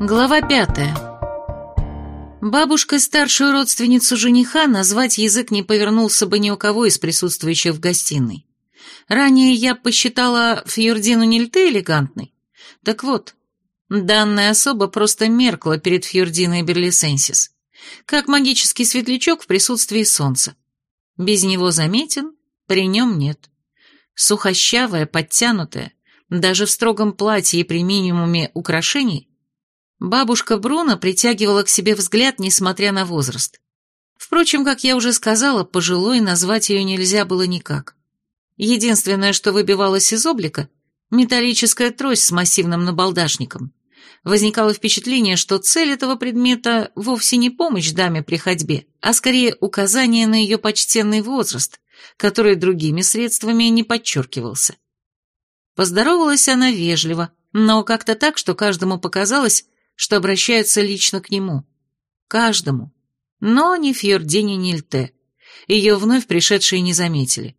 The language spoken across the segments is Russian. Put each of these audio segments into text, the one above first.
Глава пятая. Бабушка старшую родственницу жениха назвать язык не повернулся бы ни у кого из присутствующих в гостиной. Ранее я посчитала Фьюрдину Нильте элегантной. Так вот, данная особа просто меркла перед Фьюрдиной Берлисенсис, как магический светлячок в присутствии солнца. Без него заметен, при нем нет. Сухощавая, подтянутая, даже в строгом платье и при минимуме украшений, бабушка Бруно притягивала к себе взгляд, несмотря на возраст. Впрочем, как я уже сказала, пожилой назвать ее нельзя было никак. Единственное, что выбивалось из облика – металлическая трость с массивным набалдашником. Возникало впечатление, что цель этого предмета вовсе не помощь даме при ходьбе, а скорее указание на ее почтенный возраст, который другими средствами не подчеркивался. Поздоровалась она вежливо, но как-то так, что каждому показалось, что обращаются лично к нему. Каждому. Но не Фьордине Нильте. Ее вновь пришедшие не заметили.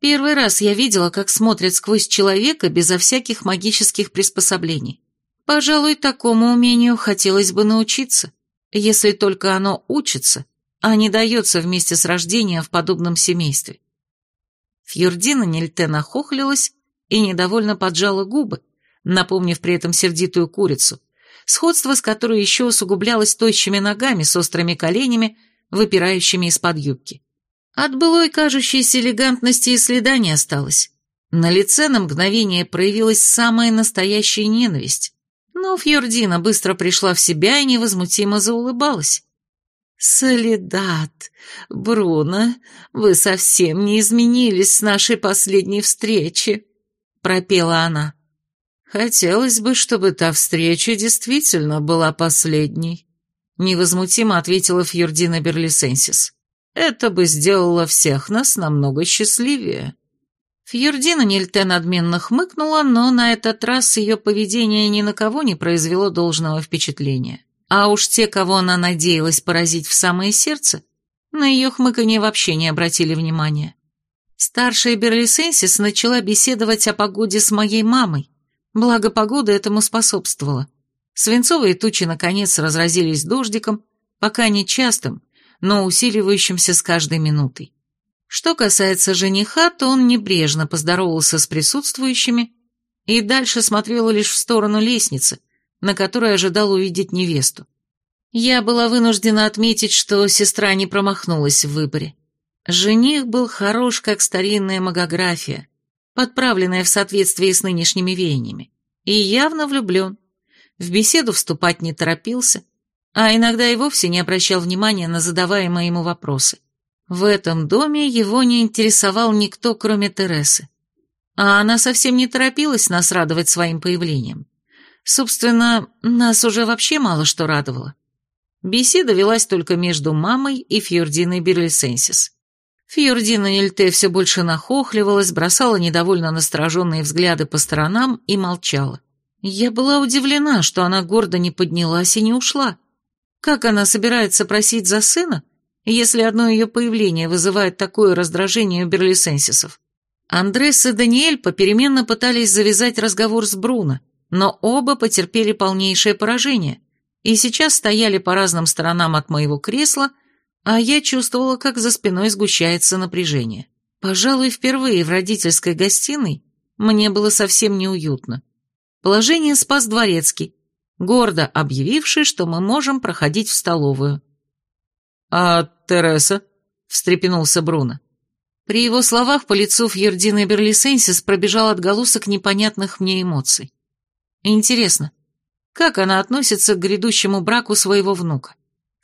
Первый раз я видела, как смотрят сквозь человека безо всяких магических приспособлений. Пожалуй, такому умению хотелось бы научиться, если только оно учится, а не дается вместе с рождением в подобном семействе. Фьордина Нильте нахохлилась и недовольно поджала губы, напомнив при этом сердитую курицу, сходство с которой еще усугублялось тощими ногами с острыми коленями, выпирающими из-под юбки. От былой кажущейся элегантности и следа не осталось. На лице на мгновение проявилась самая настоящая ненависть, но Фьордина быстро пришла в себя и невозмутимо заулыбалась. «Солидат, Бруно, вы совсем не изменились с нашей последней встречи», пропела она. «Хотелось бы, чтобы та встреча действительно была последней», невозмутимо ответила Фьюрдина Берлисенсис. «Это бы сделало всех нас намного счастливее». Фьюрдина Нильте надменно хмыкнула, но на этот раз ее поведение ни на кого не произвело должного впечатления. А уж те, кого она надеялась поразить в самое сердце, на ее хмыканье вообще не обратили внимания. Старшая Берлисенсис начала беседовать о погоде с моей мамой, благо погода этому способствовала. Свинцовые тучи наконец разразились дождиком, пока не частым, но усиливающимся с каждой минутой. Что касается жениха, то он небрежно поздоровался с присутствующими и дальше смотрел лишь в сторону лестницы, на которой ожидал увидеть невесту. Я была вынуждена отметить, что сестра не промахнулась в выборе. Жених был хорош, как старинная магография, подправленная в соответствии с нынешними веяниями, и явно влюблен. В беседу вступать не торопился, а иногда и вовсе не обращал внимания на задаваемые ему вопросы. В этом доме его не интересовал никто, кроме Тересы. А она совсем не торопилась нас радовать своим появлением. Собственно, нас уже вообще мало что радовало. Беседа велась только между мамой и Фьординой Берлисенсис. Фьордина Нильте все больше нахохливалась, бросала недовольно настороженные взгляды по сторонам и молчала. Я была удивлена, что она гордо не поднялась и не ушла. Как она собирается просить за сына, если одно ее появление вызывает такое раздражение у берлисенсисов? Андрес и Даниэль попеременно пытались завязать разговор с Бруно, но оба потерпели полнейшее поражение и сейчас стояли по разным сторонам от моего кресла, а я чувствовала, как за спиной сгущается напряжение. Пожалуй, впервые в родительской гостиной мне было совсем неуютно. Положение спас дворецкий, гордо объявивший, что мы можем проходить в столовую. «А Тереса?» — встрепенулся Бруно. При его словах по лицу Фьердины Берлисенсис пробежал отголосок непонятных мне эмоций. Интересно, как она относится к грядущему браку своего внука?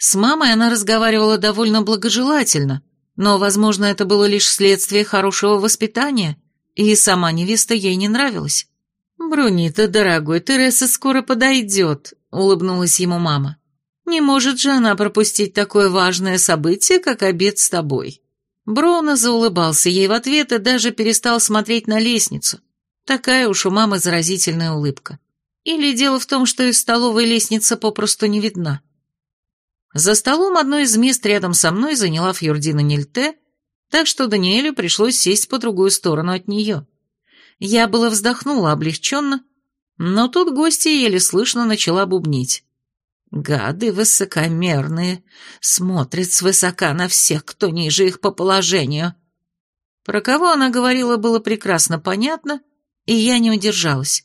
С мамой она разговаривала довольно благожелательно, но, возможно, это было лишь следствие хорошего воспитания, и сама невеста ей не нравилась. «Брунита, дорогой, Тереса скоро подойдет», — улыбнулась ему мама. «Не может же она пропустить такое важное событие, как обед с тобой». Бруно заулыбался ей в ответ и даже перестал смотреть на лестницу. Такая уж у мамы заразительная улыбка. Или дело в том, что из столовой лестница попросту не видна. За столом одно из мест рядом со мной заняла Фьордина Нильте, так что Даниэлю пришлось сесть по другую сторону от нее. Я было вздохнула облегченно, Но тут гостья еле слышно начала бубнить. Гады высокомерные, смотрят свысока на всех, кто ниже их по положению. Про кого она говорила, было прекрасно понятно, и я не удержалась.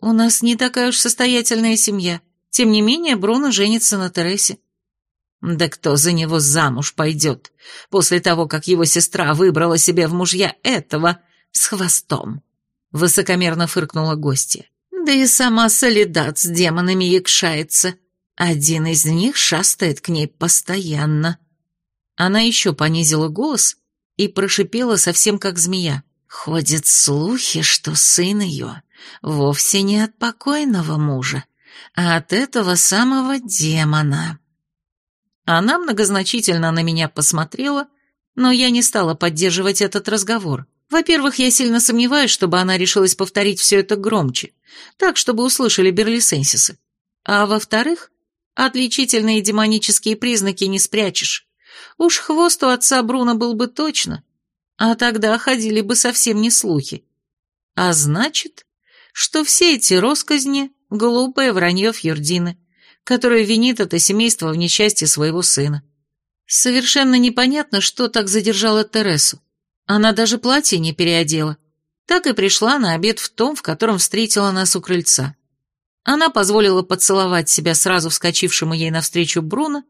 У нас не такая уж состоятельная семья. Тем не менее, Бруно женится на Тересе. Да кто за него замуж пойдет, после того, как его сестра выбрала себе в мужья этого с хвостом? Высокомерно фыркнула гостья. Да и сама Солидат с демонами якшается. Один из них шастает к ней постоянно. Она еще понизила голос и прошипела совсем как змея. Ходят слухи, что сын ее вовсе не от покойного мужа, а от этого самого демона. Она многозначительно на меня посмотрела, но я не стала поддерживать этот разговор. Во-первых, я сильно сомневаюсь, чтобы она решилась повторить все это громче, так, чтобы услышали берлисенсисы. А во-вторых, отличительные демонические признаки не спрячешь. Уж хвост у отца Бруно был бы точно, а тогда ходили бы совсем не слухи. А значит, что все эти росказни — глупое вранье Фьюрдины, которое винит это семейство в несчастье своего сына. Совершенно непонятно, что так задержало Тересу. Она даже платье не переодела. Так и пришла на обед в том, в котором встретила нас у крыльца. Она позволила поцеловать себя сразу вскочившему ей навстречу Бруно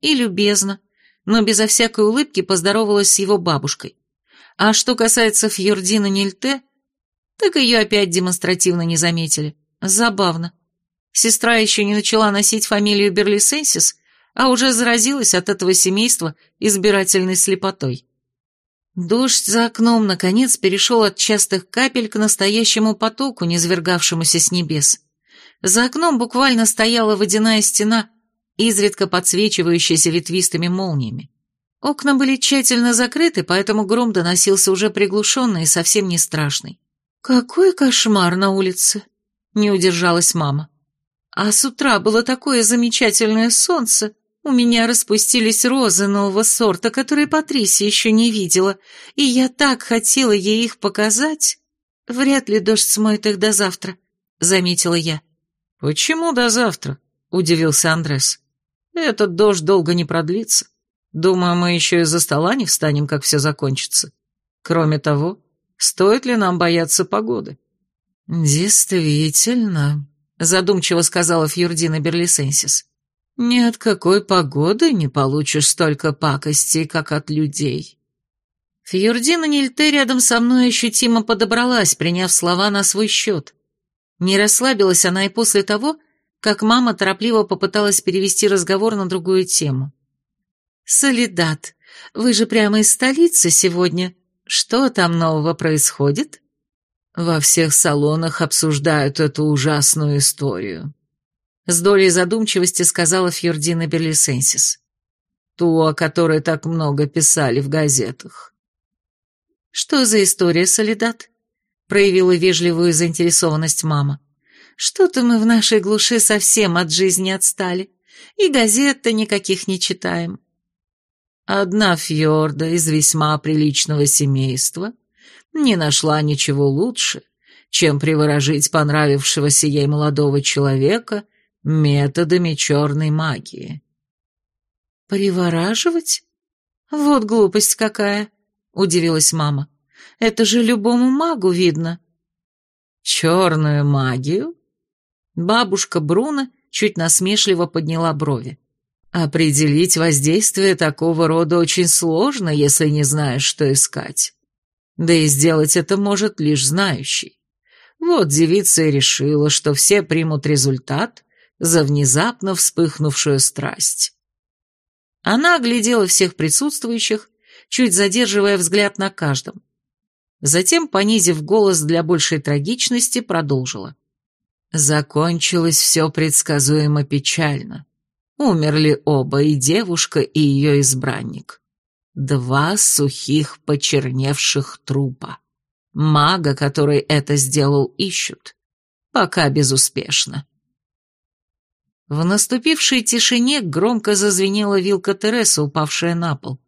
и любезно, но безо всякой улыбки поздоровалась с его бабушкой. А что касается Фьордина Нильте, так ее опять демонстративно не заметили. Забавно. Сестра еще не начала носить фамилию Берлисенсис, а уже заразилась от этого семейства избирательной слепотой. Дождь за окном, наконец, перешел от частых капель к настоящему потоку, низвергавшемуся с небес. За окном буквально стояла водяная стена, изредка подсвечивающаяся ветвистыми молниями. Окна были тщательно закрыты, поэтому гром доносился уже приглушенный и совсем не страшный. «Какой кошмар на улице!» — не удержалась мама. «А с утра было такое замечательное солнце, у меня распустились розы нового сорта, которые Патрисия еще не видела, и я так хотела ей их показать. Вряд ли дождь смоет их до завтра», — заметила я. «Почему до завтра?» — удивился Андрес. «Этот дождь долго не продлится. Думаю, мы еще из-за стола не встанем, как все закончится. Кроме того, стоит ли нам бояться погоды?» «Действительно», — задумчиво сказала Фьюрдина Берлисенсис. «Ни от какой погоды не получишь столько пакостей, как от людей». Фьюрдина Нильте рядом со мной ощутимо подобралась, приняв слова на свой счет. Не расслабилась она и после того, как мама торопливо попыталась перевести разговор на другую тему. «Солидат, вы же прямо из столицы сегодня. Что там нового происходит?» «Во всех салонах обсуждают эту ужасную историю», — с долей задумчивости сказала Фьордина Берлисенсис. «Ту, о которой так много писали в газетах». «Что за история, Солидат?» — проявила вежливую заинтересованность мама. «Что-то мы в нашей глуши совсем от жизни отстали, и газет-то никаких не читаем». Одна Фьорда из весьма приличного семейства не нашла ничего лучше, чем приворожить понравившегося ей молодого человека методами черной магии. «Привораживать? Вот глупость какая!» — удивилась мама. «Это же любому магу видно». «Черную магию?» Бабушка Бруно чуть насмешливо подняла брови. Определить воздействие такого рода очень сложно, если не знаешь, что искать. Да и сделать это может лишь знающий. Вот девица и решила, что все примут результат за внезапно вспыхнувшую страсть. Она оглядела всех присутствующих, чуть задерживая взгляд на каждом. Затем, понизив голос для большей трагичности, продолжила. Закончилось все предсказуемо печально. Умерли оба, и девушка, и ее избранник. Два сухих, почерневших трупа. Мага, который это сделал, ищут. Пока безуспешно. В наступившей тишине громко зазвенела вилка Тересы, упавшая на пол.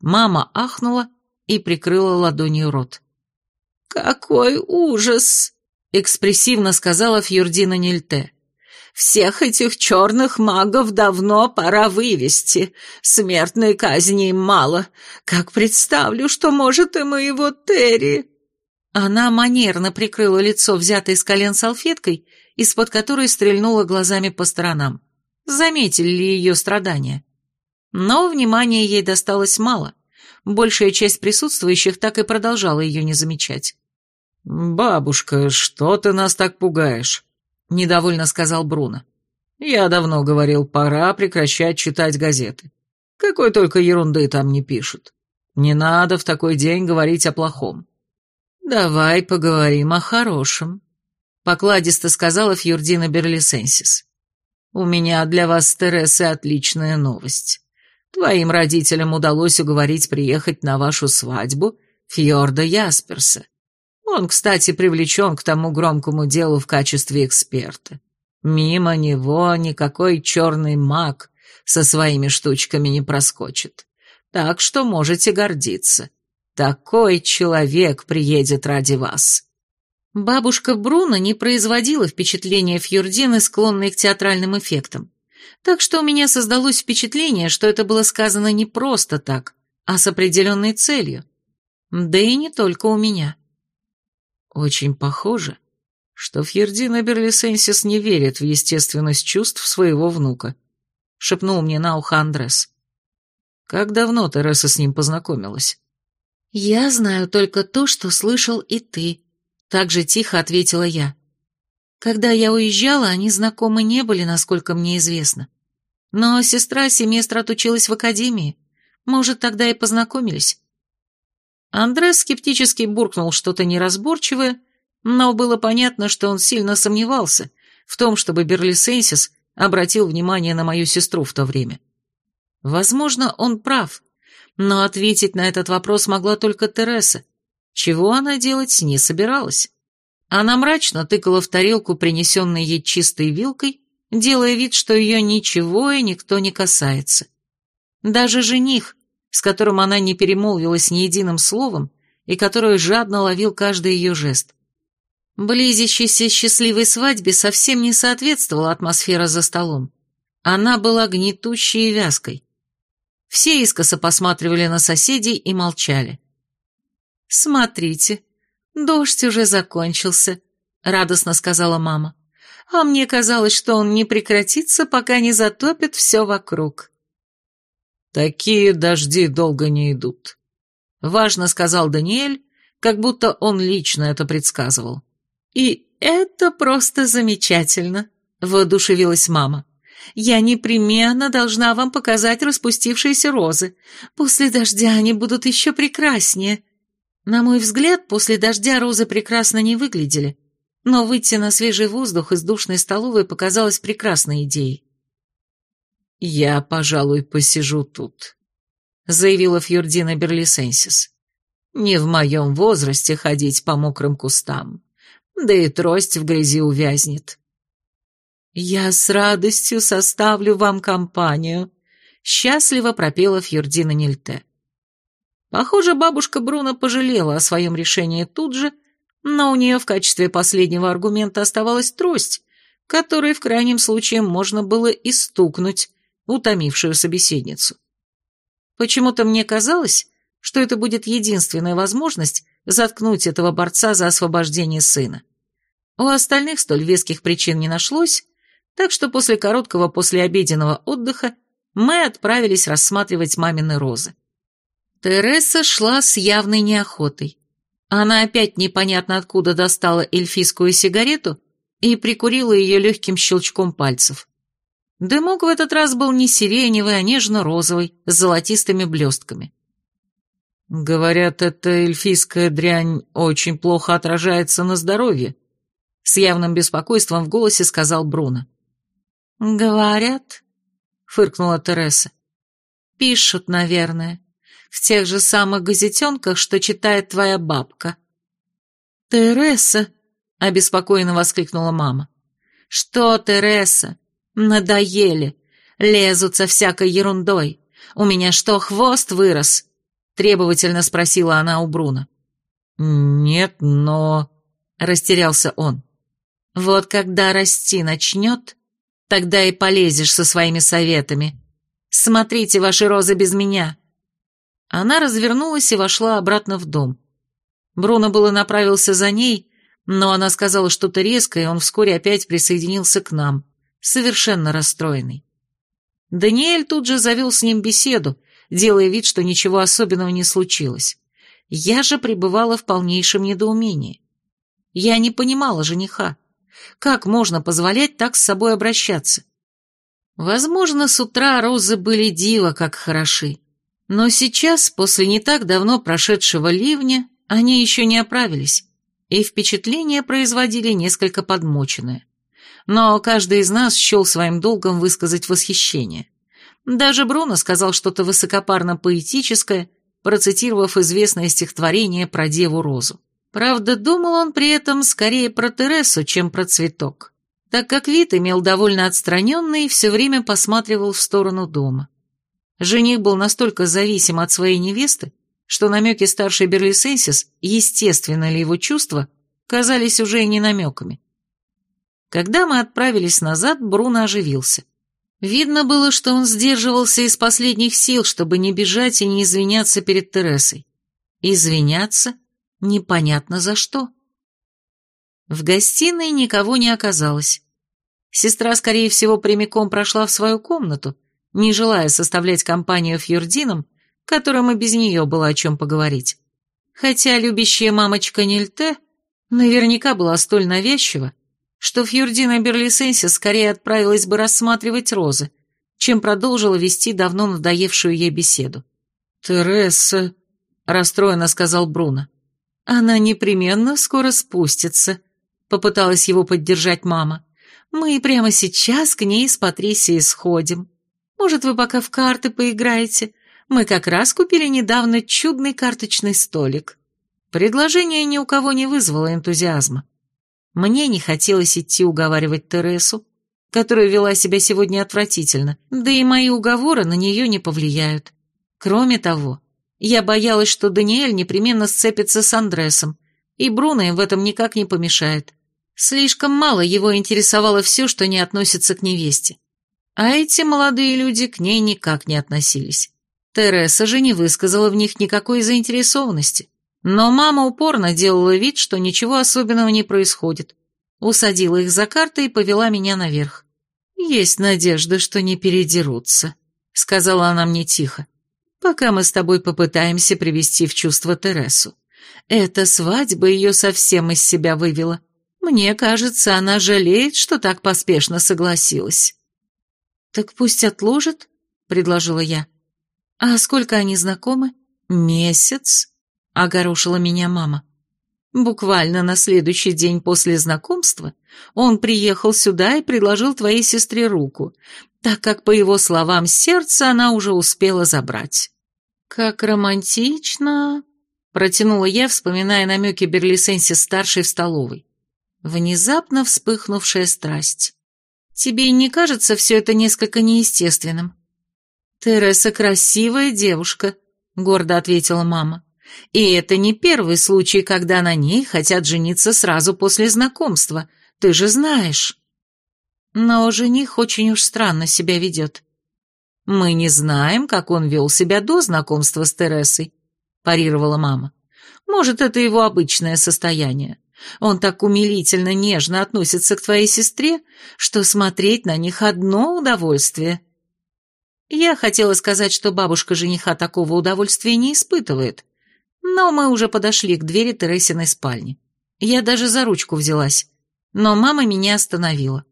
Мама ахнула и прикрыла ладонью рот. «Какой ужас!» — экспрессивно сказала Фьюрдина Нильте. «Всех этих черных магов давно пора вывести. Смертной казни им мало. Как представлю, что может и моего Терри!» Она манерно прикрыла лицо, взятой с колен салфеткой, из-под которой стрельнула глазами по сторонам. Заметили ли ее страдания? Но внимания ей досталось мало. Большая часть присутствующих так и продолжала ее не замечать. «Бабушка, что ты нас так пугаешь?» — недовольно сказал Бруно. «Я давно говорил, пора прекращать читать газеты. Какой только ерунды там не пишут. Не надо в такой день говорить о плохом». «Давай поговорим о хорошем», — покладисто сказала Фьюрдина Берлисенсис. «У меня для вас с отличная новость. Твоим родителям удалось уговорить приехать на вашу свадьбу Фьорда Ясперса. Он, кстати, привлечен к тому громкому делу в качестве эксперта. Мимо него никакой черный маг со своими штучками не проскочит. Так что можете гордиться. Такой человек приедет ради вас. Бабушка Бруно не производила впечатления Фьюрдины, склонной к театральным эффектам. Так что у меня создалось впечатление, что это было сказано не просто так, а с определенной целью. Да и не только у меня. Очень похоже, что Фьердина Берлисенсис не верит в естественность чувств своего внука, шепнул мне на ухо Андрес. Как давно Тереса с ним познакомилась? Я знаю только то, что слышал и ты, так же тихо ответила я. Когда я уезжала, они знакомы не были, насколько мне известно. Но сестра семестра отучилась в академии. Может, тогда и познакомились. Андрес скептически буркнул что-то неразборчивое, но было понятно, что он сильно сомневался в том, чтобы Берлисенсис обратил внимание на мою сестру в то время. Возможно, он прав, но ответить на этот вопрос могла только Тереса, чего она делать не собиралась. Она мрачно тыкала в тарелку, принесенной ей чистой вилкой, делая вид, что ее ничего и никто не касается. Даже жених, с которым она не перемолвилась ни единым словом и который жадно ловил каждый ее жест. Близящейся счастливой свадьбе совсем не соответствовала атмосфера за столом. Она была гнетущей и вязкой. Все искоса посматривали на соседей и молчали. «Смотрите, дождь уже закончился», — радостно сказала мама. «А мне казалось, что он не прекратится, пока не затопит все вокруг». «Такие дожди долго не идут», — важно сказал Даниэль, как будто он лично это предсказывал. «И это просто замечательно», — воодушевилась мама. «Я непременно должна вам показать распустившиеся розы. После дождя они будут еще прекраснее». На мой взгляд, после дождя розы прекрасно не выглядели, но выйти на свежий воздух из душной столовой показалось прекрасной идеей. «Я, пожалуй, посижу тут», — заявила Фьюрдина Берлисенсис. «Не в моем возрасте ходить по мокрым кустам, да и трость в грязи увязнет». «Я с радостью составлю вам компанию», — счастливо пропела Фьюрдина Нильте. Похоже, бабушка Бруно пожалела о своем решении тут же, но у нее в качестве последнего аргумента оставалась трость, которой в крайнем случае можно было и стукнуть, утомившую собеседницу. Почему-то мне казалось, что это будет единственная возможность заткнуть этого борца за освобождение сына. У остальных столь веских причин не нашлось, так что после короткого послеобеденного отдыха мы отправились рассматривать мамины розы. Тереса шла с явной неохотой. Она опять непонятно откуда достала эльфийскую сигарету и прикурила ее легким щелчком пальцев. Дымок в этот раз был не сиреневый, а нежно-розовый, с золотистыми блестками. «Говорят, эта эльфийская дрянь очень плохо отражается на здоровье», — с явным беспокойством в голосе сказал Бруно. «Говорят», — фыркнула Тереса. «Пишут, наверное, в тех же самых газетенках, что читает твоя бабка». «Тереса», — обеспокоенно воскликнула мама. «Что, Тереса? «Надоели. Лезут со всякой ерундой. У меня что, хвост вырос?» Требовательно спросила она у Бруна. «Нет, но...» растерялся он. «Вот когда расти начнет, тогда и полезешь со своими советами. Смотрите ваши розы без меня». Она развернулась и вошла обратно в дом. Бруно было направился за ней, но она сказала что-то резкое, и он вскоре опять присоединился к нам, совершенно расстроенный. Даниэль тут же завел с ним беседу, делая вид, что ничего особенного не случилось. Я же пребывала в полнейшем недоумении. Я не понимала жениха. Как можно позволять так с собой обращаться? Возможно, с утра розы были диво как хороши. Но сейчас, после не так давно прошедшего ливня, они еще не оправились, и впечатление производили несколько подмоченное. Но каждый из нас счел своим долгом высказать восхищение. Даже Бруно сказал что-то высокопарно-поэтическое, процитировав известное стихотворение про Деву Розу. Правда, думал он при этом скорее про Тересу, чем про цветок, так как вид имел довольно отстраненный и все время посматривал в сторону дома. Жених был настолько зависим от своей невесты, что намеки старшей Берлисенсис, естественно ли его чувства, казались уже не намеками. Когда мы отправились назад, Бруно оживился. Видно было, что он сдерживался из последних сил, чтобы не бежать и не извиняться перед Тересой. Извиняться непонятно за что. В гостиной никого не оказалось. Сестра, скорее всего, прямиком прошла в свою комнату, не желая составлять компанию Фьюрдинам, которым и без нее было о чем поговорить. Хотя любящая мамочка Нильте наверняка была столь навязчива, что Фьюрдина Берлисенси скорее отправилась бы рассматривать розы, чем продолжила вести давно надоевшую ей беседу. «Тереса», — расстроенно сказал Бруно, — «она непременно скоро спустится», — попыталась его поддержать мама. «Мы прямо сейчас к ней с Патрисией сходим». Может, вы пока в карты поиграете? Мы как раз купили недавно чудный карточный столик». Предложение ни у кого не вызвало энтузиазма. Мне не хотелось идти уговаривать Тересу, которая вела себя сегодня отвратительно, да и мои уговоры на нее не повлияют. Кроме того, я боялась, что Даниэль непременно сцепится с Андресом, и Бруно им в этом никак не помешает. Слишком мало его интересовало все, что не относится к невесте. А эти молодые люди к ней никак не относились. Тереса же не высказала в них никакой заинтересованности. Но мама упорно делала вид, что ничего особенного не происходит. Усадила их за карты и повела меня наверх. «Есть надежда, что не передерутся», — сказала она мне тихо, «пока мы с тобой попытаемся привести в чувство Тересу. Эта свадьба ее совсем из себя вывела. Мне кажется, она жалеет, что так поспешно согласилась». «Так пусть отложит», — предложила я. «А сколько они знакомы?» «Месяц», — огорошила меня мама. «Буквально на следующий день после знакомства он приехал сюда и предложил твоей сестре руку, так как, по его словам, сердце она уже успела забрать». «Как романтично!» — протянула я, вспоминая намеки Берлисенси-старшей в столовой. Внезапно вспыхнувшая страсть. Тебе не кажется все это несколько неестественным?» «Тереса красивая девушка», — гордо ответила мама. «И это не первый случай, когда на ней хотят жениться сразу после знакомства, ты же знаешь». Но жених очень уж странно себя ведет. «Мы не знаем, как он вел себя до знакомства с Тересой», – парировала мама. «Может, это его обычное состояние. Он так умилительно нежно относится к твоей сестре, что смотреть на них одно удовольствие. Я хотела сказать, что бабушка жениха такого удовольствия не испытывает, но мы уже подошли к двери Тересиной спальни. Я даже за ручку взялась, но мама меня остановила.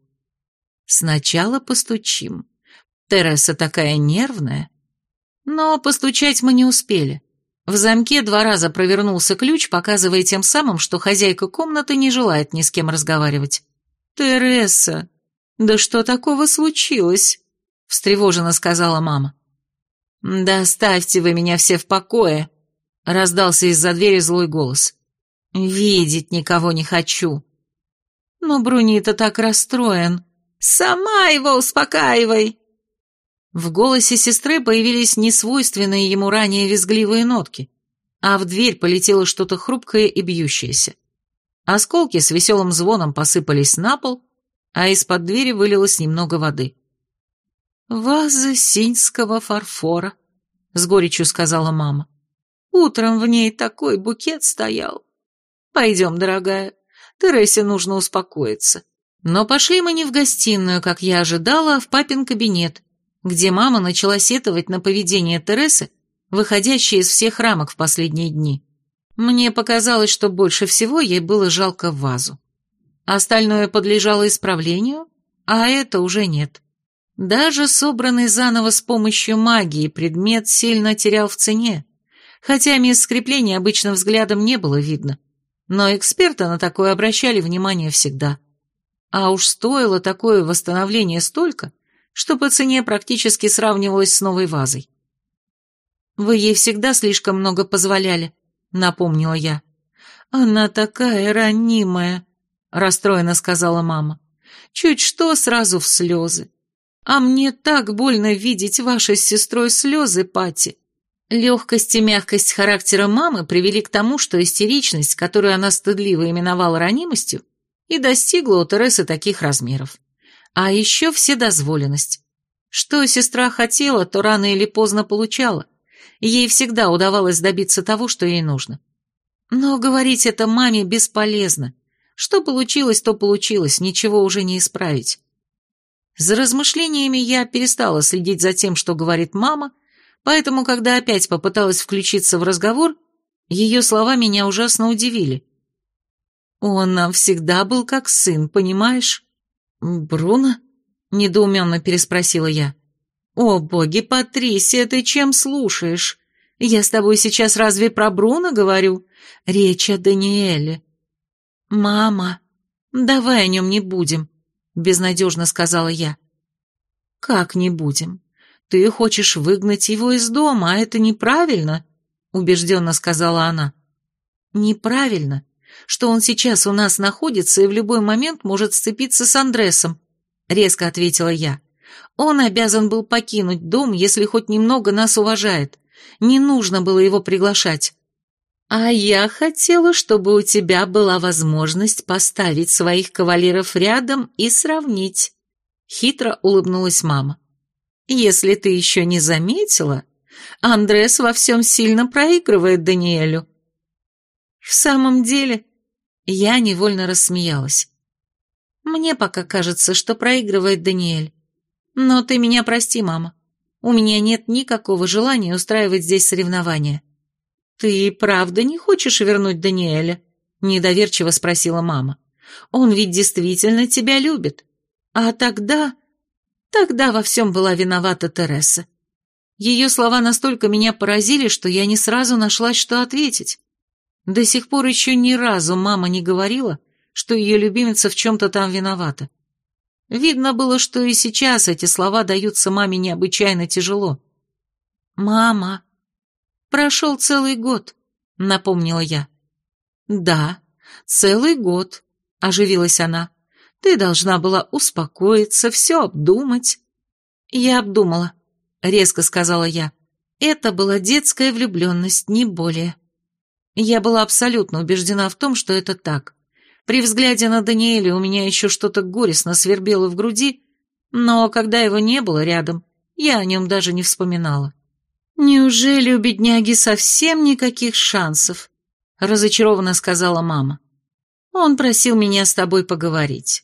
Сначала постучим. Тереса такая нервная. Но постучать мы не успели. В замке два раза провернулся ключ, показывая тем самым, что хозяйка комнаты не желает ни с кем разговаривать. «Тереса, да что такого случилось?» — встревоженно сказала мама. «Да оставьте вы меня все в покое», — раздался из-за двери злой голос. «Видеть никого не хочу». «Но Брунита так расстроен. Сама его успокаивай!» В голосе сестры появились несвойственные ему ранее визгливые нотки, а в дверь полетело что-то хрупкое и бьющееся. Осколки с веселым звоном посыпались на пол, а из-под двери вылилось немного воды. «Ваза синьского фарфора», — с горечью сказала мама. «Утром в ней такой букет стоял. Пойдем, дорогая, Тересе нужно успокоиться». Но пошли мы не в гостиную, как я ожидала, а в папин кабинет, где мама начала сетовать на поведение Тересы, выходящее из всех рамок в последние дни. Мне показалось, что больше всего ей было жалко вазу. Остальное подлежало исправлению, а это уже нет. Даже собранный заново с помощью магии предмет сильно терял в цене, хотя мест скрепления обычно взглядом не было видно. Но эксперты на такое обращали внимание всегда. А уж стоило такое восстановление столько, что по цене практически сравнивалось с новой вазой. «Вы ей всегда слишком много позволяли», — напомнила я. «Она такая ранимая», — расстроенно сказала мама. «Чуть что, сразу в слезы. А мне так больно видеть ваши с сестрой слезы, Пати». Легкость и мягкость характера мамы привели к тому, что истеричность, которую она стыдливо именовала ранимостью, и достигла у Тересы таких размеров. А еще вседозволенность. Что сестра хотела, то рано или поздно получала. Ей всегда удавалось добиться того, что ей нужно. Но говорить это маме бесполезно. Что получилось, то получилось, ничего уже не исправить. За размышлениями я перестала следить за тем, что говорит мама, поэтому, когда опять попыталась включиться в разговор, ее слова меня ужасно удивили. «Он нам всегда был как сын, понимаешь?» «Бруно?» — недоуменно переспросила я. «О, боги, Патрисия, ты чем слушаешь? Я с тобой сейчас разве про Бруно говорю? Речь о Даниэле». «Мама, давай о нем не будем», — безнадежно сказала я. «Как не будем? Ты хочешь выгнать его из дома, а это неправильно», — убежденно сказала она. «Неправильно, что он сейчас у нас находится и в любой момент может сцепиться с Андресом», — резко ответила я. «Он обязан был покинуть дом, если хоть немного нас уважает. Не нужно было его приглашать». «А я хотела, чтобы у тебя была возможность поставить своих кавалеров рядом и сравнить», — хитро улыбнулась мама. «Если ты еще не заметила, Андрес во всем сильно проигрывает Даниэлю». «В самом деле...» Я невольно рассмеялась. «Мне пока кажется, что проигрывает Даниэль. Но ты меня прости, мама. У меня нет никакого желания устраивать здесь соревнования». «Ты правда не хочешь вернуть Даниэля?» – недоверчиво спросила мама. «Он ведь действительно тебя любит. А тогда...» Тогда во всем была виновата Тереса. Ее слова настолько меня поразили, что я не сразу нашла, что ответить. До сих пор еще ни разу мама не говорила, что ее любимица в чем-то там виновата. Видно было, что и сейчас эти слова даются маме необычайно тяжело. «Мама, прошел целый год», — напомнила я. «Да, целый год», — оживилась она. «Ты должна была успокоиться, все обдумать». «Я обдумала», — резко сказала я. «Это была детская влюбленность, не более». Я была абсолютно убеждена в том, что это так. При взгляде на Даниэля у меня еще что-то горестно свербело в груди, но когда его не было рядом, я о нем даже не вспоминала. «Неужели у бедняги совсем никаких шансов?» — разочарованно сказала мама. «Он просил меня с тобой поговорить.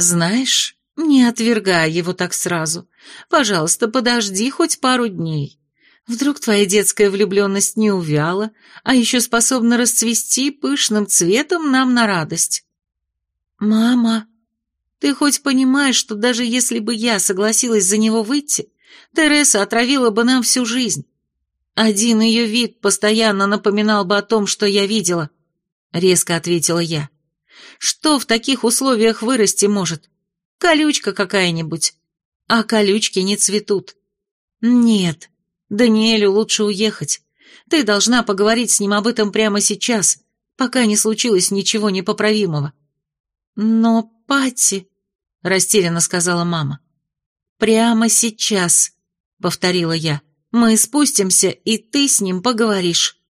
Знаешь, не отвергай его так сразу. Пожалуйста, подожди хоть пару дней. Вдруг твоя детская влюбленность не увяла, а еще способна расцвести пышным цветом нам на радость. Мама, ты хоть понимаешь, что даже если бы я согласилась за него выйти, Тереса отравила бы нам всю жизнь? Один ее вид постоянно напоминал бы о том, что я видела, — резко ответила я. Что в таких условиях вырасти может? Колючка какая-нибудь. А колючки не цветут. Нет, Даниэлю лучше уехать. Ты должна поговорить с ним об этом прямо сейчас, пока не случилось ничего непоправимого». «Но, Пати...» — растерянно сказала мама. «Прямо сейчас», — повторила я. «Мы спустимся, и ты с ним поговоришь».